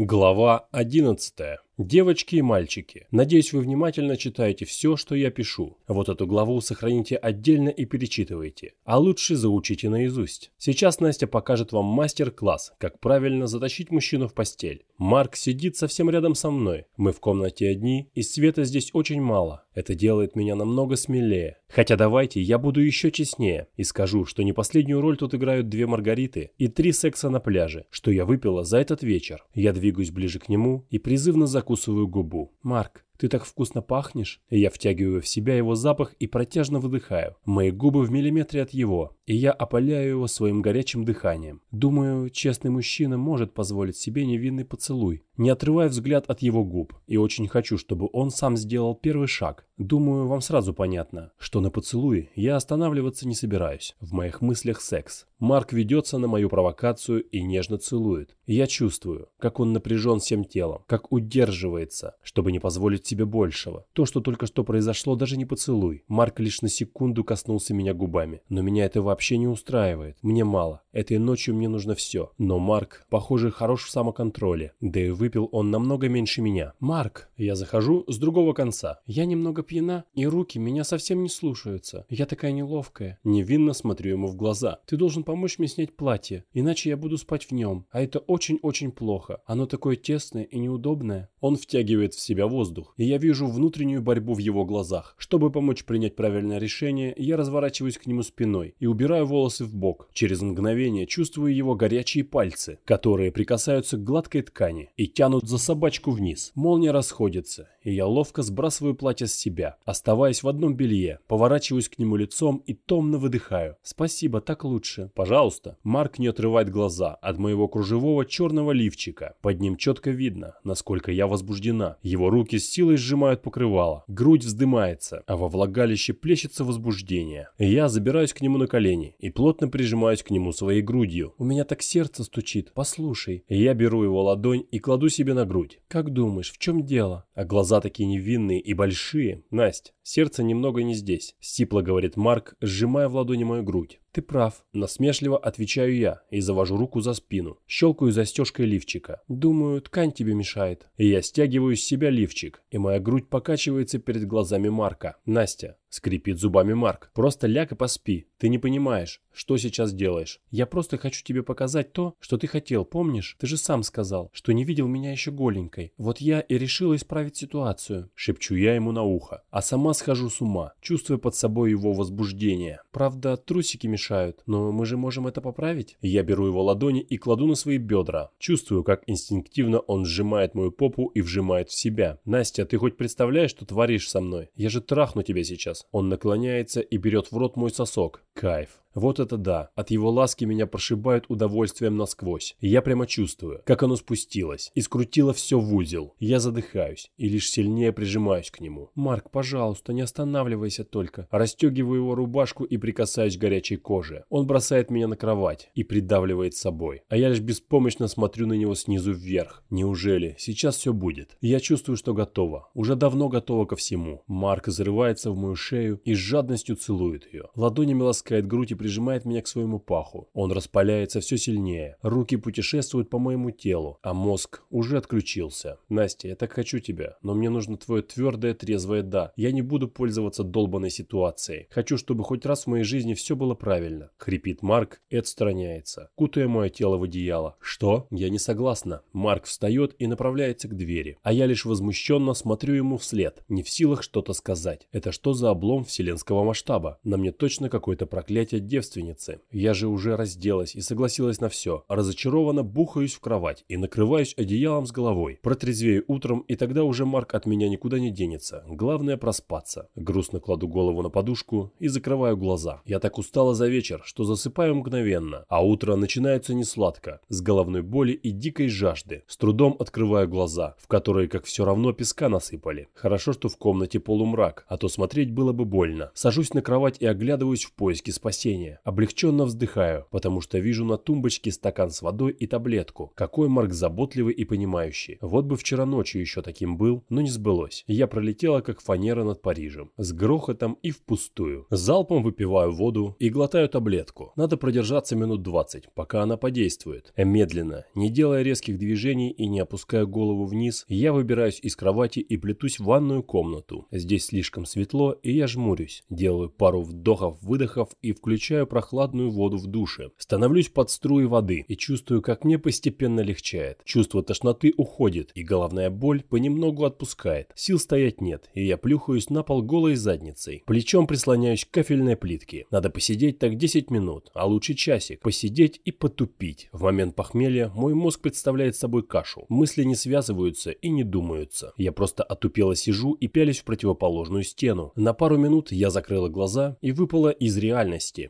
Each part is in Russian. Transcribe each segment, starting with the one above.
Глава 11. Девочки и мальчики, надеюсь, вы внимательно читаете все, что я пишу. Вот эту главу сохраните отдельно и перечитывайте, а лучше заучите наизусть. Сейчас Настя покажет вам мастер-класс, как правильно затащить мужчину в постель. Марк сидит совсем рядом со мной. Мы в комнате одни, и света здесь очень мало. Это делает меня намного смелее. Хотя давайте я буду еще честнее и скажу, что не последнюю роль тут играют две Маргариты и три секса на пляже, что я выпила за этот вечер. Я двигаюсь ближе к нему и призывно закусываю губу. «Марк, ты так вкусно пахнешь. Я втягиваю в себя его запах и протяжно выдыхаю. Мои губы в миллиметре от его, и я опаляю его своим горячим дыханием. Думаю, честный мужчина может позволить себе невинный поцелуй, не отрывая взгляд от его губ. И очень хочу, чтобы он сам сделал первый шаг. Думаю, вам сразу понятно, что на поцелуе я останавливаться не собираюсь. В моих мыслях секс. Марк ведется на мою провокацию и нежно целует. Я чувствую, как он напряжен всем телом, как удерживается, чтобы не позволить себе большего. То, что только что произошло, даже не поцелуй. Марк лишь на секунду коснулся меня губами. Но меня это вообще не устраивает. Мне мало. Этой ночью мне нужно все. Но Марк, похоже, хорош в самоконтроле. Да и выпил он намного меньше меня. «Марк!» Я захожу с другого конца. Я немного пьяна, и руки меня совсем не слушаются. Я такая неловкая. Невинно смотрю ему в глаза. Ты должен помочь мне снять платье, иначе я буду спать в нем. А это очень-очень плохо. Оно такое тесное и неудобное. Он втягивает в себя воздух, и я вижу внутреннюю борьбу в его глазах. Чтобы помочь принять правильное решение, я разворачиваюсь к нему спиной и убираю волосы в бок. Через мгновение чувствую его горячие пальцы, которые прикасаются к гладкой ткани и тянут за собачку вниз. Молния расходится, и я ловко сбрасываю платье с себя, оставаясь в одном белье, поворачиваюсь к нему лицом и томно выдыхаю. «Спасибо, так лучше. Пожалуйста». Марк не отрывает глаза от моего кружевого черного лифчика. Под ним четко видно, насколько я возбуждена. Его руки с силой сжимают покрывало, грудь вздымается, а во влагалище плещется возбуждение. Я забираюсь к нему на колени и плотно прижимаюсь к нему своей грудью. У меня так сердце стучит. Послушай. Я беру его ладонь и кладу себе на грудь. Как думаешь, в чем дело? А глаза такие невинные и большие. Настя, сердце немного не здесь. Сипло говорит Марк, сжимая в ладони мою грудь. «Ты прав», – насмешливо отвечаю я и завожу руку за спину. Щелкаю застежкой лифчика. Думаю, ткань тебе мешает. И я стягиваю с себя лифчик, и моя грудь покачивается перед глазами Марка. «Настя, Скрипит зубами Марк. Просто ляг и поспи. Ты не понимаешь, что сейчас делаешь. Я просто хочу тебе показать то, что ты хотел, помнишь? Ты же сам сказал, что не видел меня еще голенькой. Вот я и решила исправить ситуацию. Шепчу я ему на ухо. А сама схожу с ума, чувствуя под собой его возбуждение. Правда, трусики мешают, но мы же можем это поправить. Я беру его ладони и кладу на свои бедра. Чувствую, как инстинктивно он сжимает мою попу и вжимает в себя. Настя, ты хоть представляешь, что творишь со мной? Я же трахну тебя сейчас. Он наклоняется и берет в рот мой сосок. Кайф. Вот это да. От его ласки меня прошибает удовольствием насквозь. Я прямо чувствую, как оно спустилось и скрутило все в узел. Я задыхаюсь и лишь сильнее прижимаюсь к нему. «Марк, пожалуйста, не останавливайся только». Расстегиваю его рубашку и прикасаюсь к горячей коже. Он бросает меня на кровать и придавливает собой. А я лишь беспомощно смотрю на него снизу вверх. Неужели? Сейчас все будет. Я чувствую, что готова. Уже давно готова ко всему. Марк зарывается в мою шею и с жадностью целует ее. Ладонями ласкает грудь и прижимает меня к своему паху. Он распаляется все сильнее. Руки путешествуют по моему телу, а мозг уже отключился. Настя, я так хочу тебя, но мне нужно твое твердое, трезвое «да». Я не буду пользоваться долбанной ситуацией. Хочу, чтобы хоть раз в моей жизни все было правильно. Хрипит Марк и отстраняется, кутая мое тело в одеяло. Что? Я не согласна. Марк встает и направляется к двери, а я лишь возмущенно смотрю ему вслед, не в силах что-то сказать. Это что за облом вселенского масштаба? На мне точно какое-то проклятие девственницы. Я же уже разделась и согласилась на все. Разочарованно бухаюсь в кровать и накрываюсь одеялом с головой. Протрезвею утром, и тогда уже Марк от меня никуда не денется. Главное проспаться. Грустно кладу голову на подушку и закрываю глаза. Я так устала за вечер, что засыпаю мгновенно, а утро начинается не сладко, с головной боли и дикой жажды. С трудом открываю глаза, в которые как все равно песка насыпали. Хорошо, что в комнате полумрак, а то смотреть было бы больно. Сажусь на кровать и оглядываюсь в поиске точки спасения. Облегченно вздыхаю, потому что вижу на тумбочке стакан с водой и таблетку. Какой Марк заботливый и понимающий. Вот бы вчера ночью еще таким был, но не сбылось. Я пролетела как фанера над Парижем. С грохотом и впустую. Залпом выпиваю воду и глотаю таблетку. Надо продержаться минут 20, пока она подействует. Медленно, не делая резких движений и не опуская голову вниз, я выбираюсь из кровати и плетусь в ванную комнату. Здесь слишком светло, и я жмурюсь. Делаю пару вдохов-выдохов и включаю прохладную воду в душе. Становлюсь под струи воды и чувствую, как мне постепенно легчает. Чувство тошноты уходит, и головная боль понемногу отпускает. Сил стоять нет, и я плюхаюсь на пол голой задницей. Плечом прислоняюсь к кафельной плитке. Надо посидеть так 10 минут, а лучше часик. Посидеть и потупить. В момент похмелья мой мозг представляет собой кашу. Мысли не связываются и не думаются. Я просто отупело сижу и пялюсь в противоположную стену. На пару минут я закрыла глаза и выпала из реальности,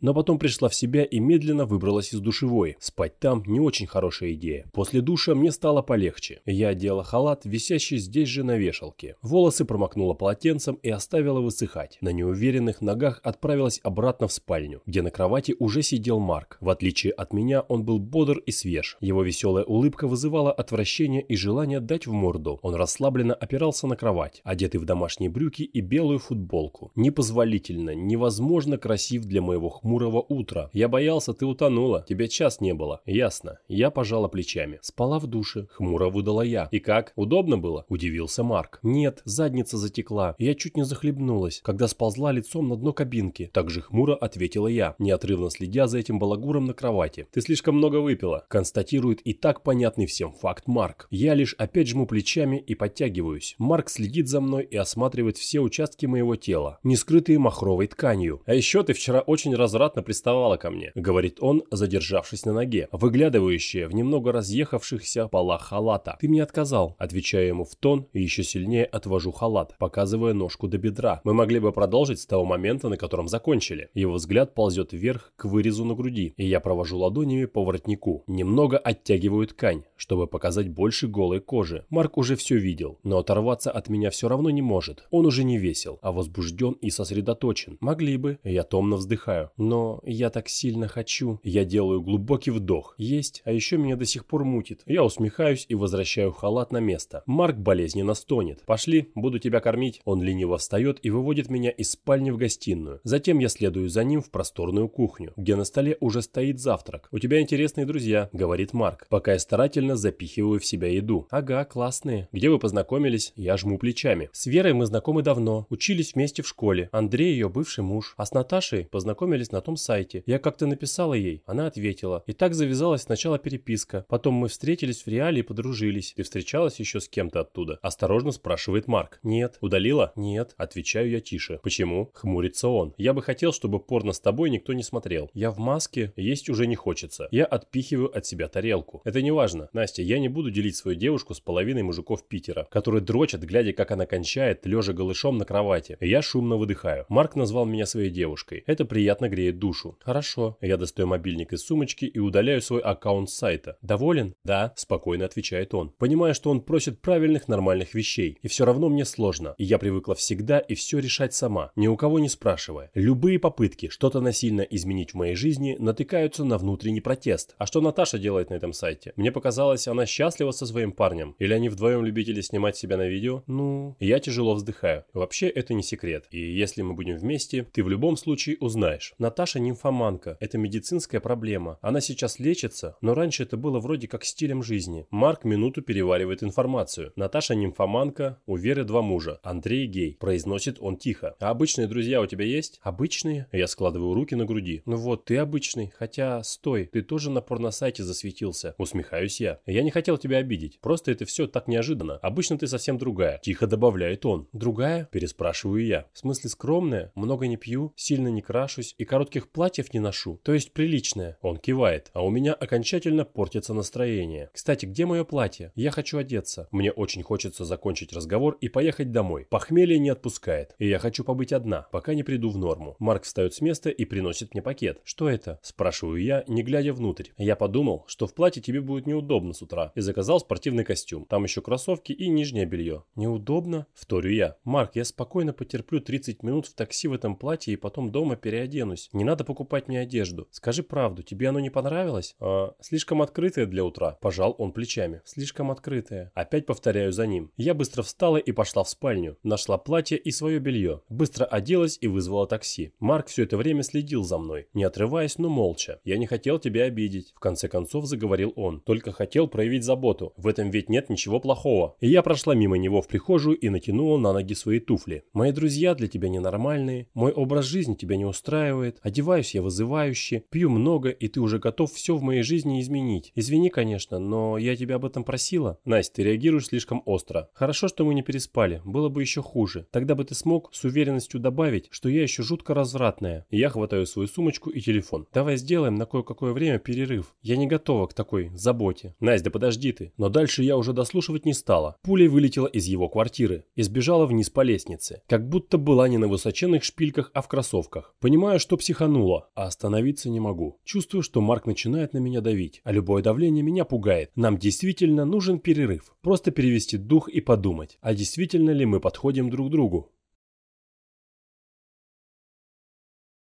но потом пришла в себя и медленно выбралась из душевой. Спать там не очень хорошая идея. После душа мне стало полегче. Я одела халат, висящий здесь же на вешалке. Волосы промокнула полотенцем и оставила высыхать. На неуверенных ногах отправилась обратно в спальню, где на кровати уже сидел Марк. В отличие от меня, он был бодр и свеж. Его веселая улыбка вызывала отвращение и желание дать в морду. Он расслабленно опирался на кровать, одетый в домашние брюки и белую футболку. Непозволительно, невозможно красив для моего хмурого утра. Я боялся, ты утонула. Тебе час не было. Ясно. Я пожала плечами. Спала в душе. Хмуро выдала я. И как? Удобно было? Удивился Марк. Нет, задница затекла. Я чуть не захлебнулась, когда сползла лицом на дно кабинки. Так же хмуро ответила я, неотрывно следя за этим балагуром на кровати. Ты слишком много выпила. Констатирует и так понятный всем факт Марк. Я лишь опять жму плечами и подтягиваюсь. Марк следит за мной и осматривает все участки моего тела, не скрытые махровой тканью. А еще ты вчера очень развратно приставала ко мне, говорит он, задержавшись на ноге, выглядывающая в немного разъехавшихся полах халата. Ты мне отказал, отвечаю ему в тон и еще сильнее отвожу халат, показывая ножку до бедра. Мы могли бы продолжить с того момента, на котором закончили. Его взгляд ползет вверх к вырезу на груди, и я провожу ладонями по воротнику. Немного оттягиваю ткань, чтобы показать больше голой кожи. Марк уже все видел, но оторваться от меня все равно не может. Он уже не весел, а возбужден и сосредоточен. Могли бы. Я томно вздыхаю. Но я так сильно хочу. Я делаю глубокий вдох. Есть, а еще меня до сих пор мутит. Я усмехаюсь и возвращаю халат на место. Марк болезненно стонет. Пошли, буду тебя кормить. Он лениво встает и выводит меня из спальни в гостиную. Затем я следую за ним в просторную кухню, где на столе уже стоит завтрак. У тебя интересные друзья, говорит Марк, пока я старательно запихиваю в себя еду. Ага, классные. Где вы познакомились? Я жму плечами. С Верой мы знакомы давно. Учились вместе в школе. Андрей ее бывший муж. А с Наташей познакомились на том сайте. Я как-то написала ей. Она ответила. И так завязалась сначала переписка. Потом мы встретились в реале и подружились. Ты встречалась еще с кем-то оттуда? Осторожно спрашивает Марк. Нет. Удалила? Нет. Отвечаю я тише. Почему? Хмурится он. Я бы хотел, чтобы порно с тобой никто не смотрел. Я в маске. Есть уже не хочется. Я отпихиваю от себя тарелку. Это не важно. Настя, я не буду делить свою девушку с половиной мужиков Питера, которые дрочат, глядя, как она кончает, лежа голышом на кровати. Я шумно выдыхаю. Марк назвал меня своей девушкой. Это приятно греет душу. Хорошо. Я достаю мобильник из сумочки и удаляю свой аккаунт сайта. Доволен? Да, спокойно отвечает он. Понимая, что он просит правильных нормальных вещей. И все равно мне сложно. И я привыкла всегда и все решать сама, ни у кого не спрашивая. Любые попытки что-то насильно изменить в моей жизни натыкаются на внутренний протест. А что Наташа делает на этом сайте? Мне показалось, она счастлива со своим парнем. Или они вдвоем любители снимать себя на видео? Ну, я тяжело вздыхаю. Вообще это не секрет. И если мы будем вместе, ты в любом случае узнаешь. Наташа нимфоманка. Это медицинская проблема. Она сейчас лечится, но раньше это было вроде как стилем жизни. Марк минуту переваривает информацию. Наташа нимфоманка, у Веры два мужа. Андрей гей. Произносит он тихо. А обычные друзья у тебя есть? Обычные? Я складываю руки на груди. Ну вот, ты обычный. Хотя, стой, ты тоже на порносайте засветился. Усмехаюсь я. Я не хотел тебя обидеть. Просто это все так неожиданно. Обычно ты совсем другая. Тихо добавляет он. Другая? Переспрашиваю я. В смысле скромная? Много не пью, сильно не крашусь и коротких платьев не ношу. То есть приличная. Он кивает. А у меня окончательно портится настроение. Кстати, где мое платье? Я хочу одеться. Мне очень хочется закончить разговор и поехать домой. Похмелье не отпускает. И я хочу побыть одна, пока не приду в норму. Марк встает с места и приносит мне пакет. Что это? Спрашиваю я, не глядя внутрь. Я подумал, что в платье тебе будет неудобно с утра. И заказал спортивный костюм. Там еще кроссовки и нижнее белье. Неудобно? Вторю я. Марк, я спокойно потерплю 30 минут в такси в этом платье и потом дома переоденусь переоденусь. Не надо покупать мне одежду. Скажи правду, тебе оно не понравилось? А, слишком открытое для утра. Пожал он плечами. Слишком открытое. Опять повторяю за ним. Я быстро встала и пошла в спальню. Нашла платье и свое белье. Быстро оделась и вызвала такси. Марк все это время следил за мной, не отрываясь, но молча. Я не хотел тебя обидеть. В конце концов заговорил он. Только хотел проявить заботу. В этом ведь нет ничего плохого. И я прошла мимо него в прихожую и натянула на ноги свои туфли. Мои друзья для тебя ненормальные. Мой образ жизни тебя не устраивает. Одеваюсь я вызывающе. Пью много, и ты уже готов все в моей жизни изменить. Извини, конечно, но я тебя об этом просила. Настя, ты реагируешь слишком остро. Хорошо, что мы не переспали. Было бы еще хуже. Тогда бы ты смог с уверенностью добавить, что я еще жутко развратная. Я хватаю свою сумочку и телефон. Давай сделаем на кое-какое время перерыв. Я не готова к такой заботе. Настя, подожди ты. Но дальше я уже дослушивать не стала. Пулей вылетела из его квартиры и сбежала вниз по лестнице. Как будто была не на высоченных шпильках, а в кроссовках. Понимаю, что психанула, а остановиться не могу. Чувствую, что Марк начинает на меня давить, а любое давление меня пугает. Нам действительно нужен перерыв. Просто перевести дух и подумать, а действительно ли мы подходим друг другу.